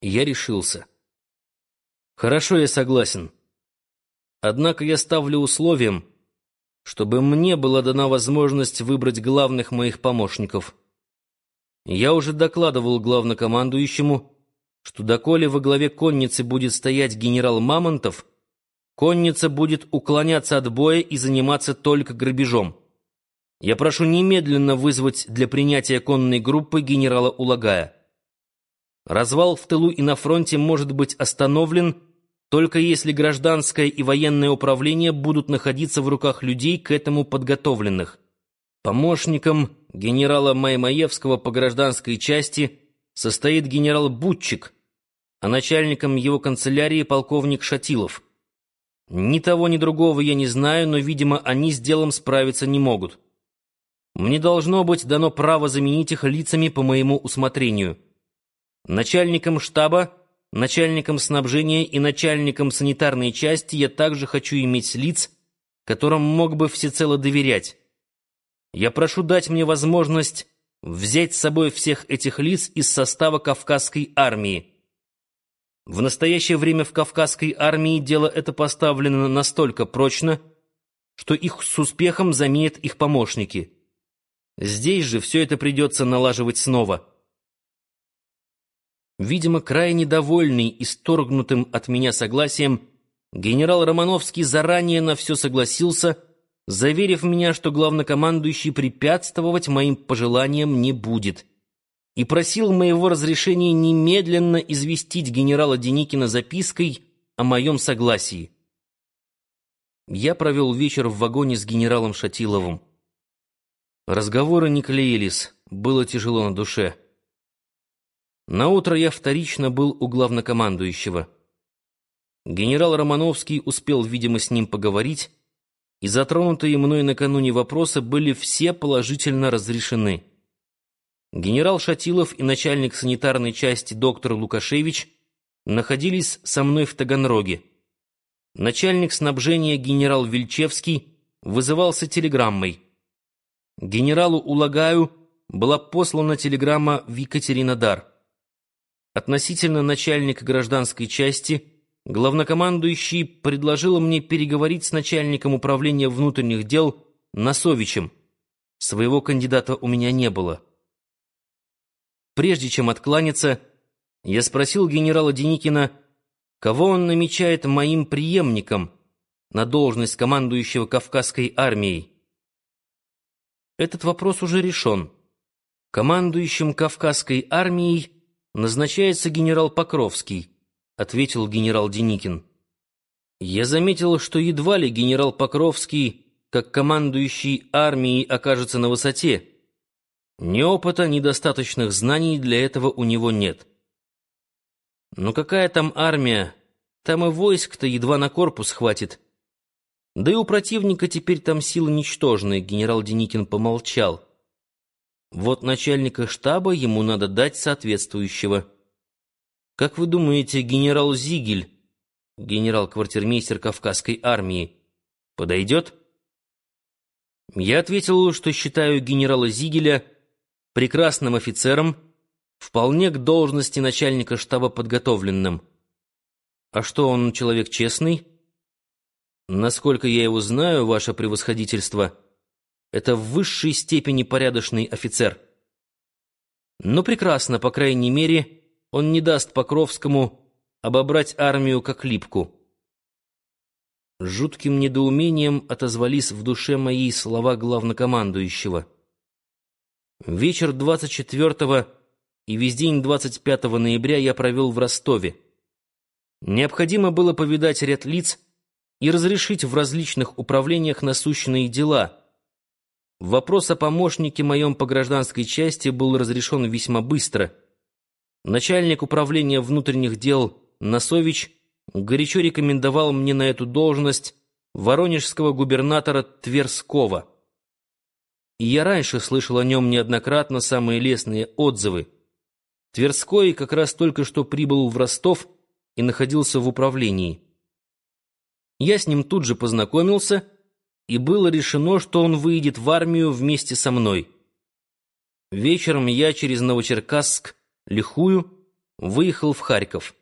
Я решился. Хорошо, я согласен. Однако я ставлю условием, чтобы мне была дана возможность выбрать главных моих помощников. Я уже докладывал главнокомандующему, что доколе во главе конницы будет стоять генерал Мамонтов, конница будет уклоняться от боя и заниматься только грабежом. Я прошу немедленно вызвать для принятия конной группы генерала Улагая. Развал в тылу и на фронте может быть остановлен, только если гражданское и военное управление будут находиться в руках людей, к этому подготовленных. Помощником генерала Маймаевского по гражданской части состоит генерал Бутчик, а начальником его канцелярии полковник Шатилов. Ни того, ни другого я не знаю, но, видимо, они с делом справиться не могут. Мне должно быть дано право заменить их лицами по моему усмотрению. Начальником штаба, начальником снабжения и начальником санитарной части я также хочу иметь лиц, которым мог бы всецело доверять. Я прошу дать мне возможность взять с собой всех этих лиц из состава Кавказской армии. В настоящее время в Кавказской армии дело это поставлено настолько прочно, что их с успехом заменят их помощники — Здесь же все это придется налаживать снова. Видимо, крайне довольный исторгнутым от меня согласием, генерал Романовский заранее на все согласился, заверив меня, что главнокомандующий препятствовать моим пожеланиям не будет, и просил моего разрешения немедленно известить генерала Деникина запиской о моем согласии. Я провел вечер в вагоне с генералом Шатиловым. Разговоры не клеились, было тяжело на душе. На утро я вторично был у главнокомандующего. Генерал Романовский успел, видимо, с ним поговорить, и затронутые мной накануне вопросы были все положительно разрешены. Генерал Шатилов и начальник санитарной части доктор Лукашевич находились со мной в Таганроге. Начальник снабжения генерал Вильчевский вызывался телеграммой — Генералу Улагаю была послана телеграмма в Екатеринодар. Относительно начальника гражданской части главнокомандующий предложил мне переговорить с начальником управления внутренних дел Носовичем. Своего кандидата у меня не было. Прежде чем откланяться, я спросил генерала Деникина, кого он намечает моим преемником на должность командующего Кавказской армией. Этот вопрос уже решен. Командующим Кавказской армией назначается генерал Покровский, ответил генерал Деникин. Я заметил, что едва ли генерал Покровский, как командующий армией, окажется на высоте. Ни опыта, ни достаточных знаний для этого у него нет. Но какая там армия? Там и войск-то едва на корпус хватит. Да и у противника теперь там силы ничтожные, генерал Деникин помолчал. Вот начальника штаба ему надо дать соответствующего. Как вы думаете, генерал Зигель, генерал-квартирмейстер Кавказской армии, подойдет? Я ответил, что считаю генерала Зигеля прекрасным офицером, вполне к должности начальника штаба подготовленным. А что он человек честный? Насколько я его знаю, ваше превосходительство, это в высшей степени порядочный офицер. Но прекрасно, по крайней мере, он не даст Покровскому обобрать армию как липку. Жутким недоумением отозвались в душе моей слова главнокомандующего. Вечер 24 и весь день 25 ноября я провел в Ростове. Необходимо было повидать ряд лиц, и разрешить в различных управлениях насущные дела. Вопрос о помощнике моем по гражданской части был разрешен весьма быстро. Начальник управления внутренних дел Носович горячо рекомендовал мне на эту должность воронежского губернатора Тверского. Я раньше слышал о нем неоднократно самые лестные отзывы. Тверской как раз только что прибыл в Ростов и находился в управлении. Я с ним тут же познакомился, и было решено, что он выйдет в армию вместе со мной. Вечером я через Новочеркасск, Лихую, выехал в Харьков.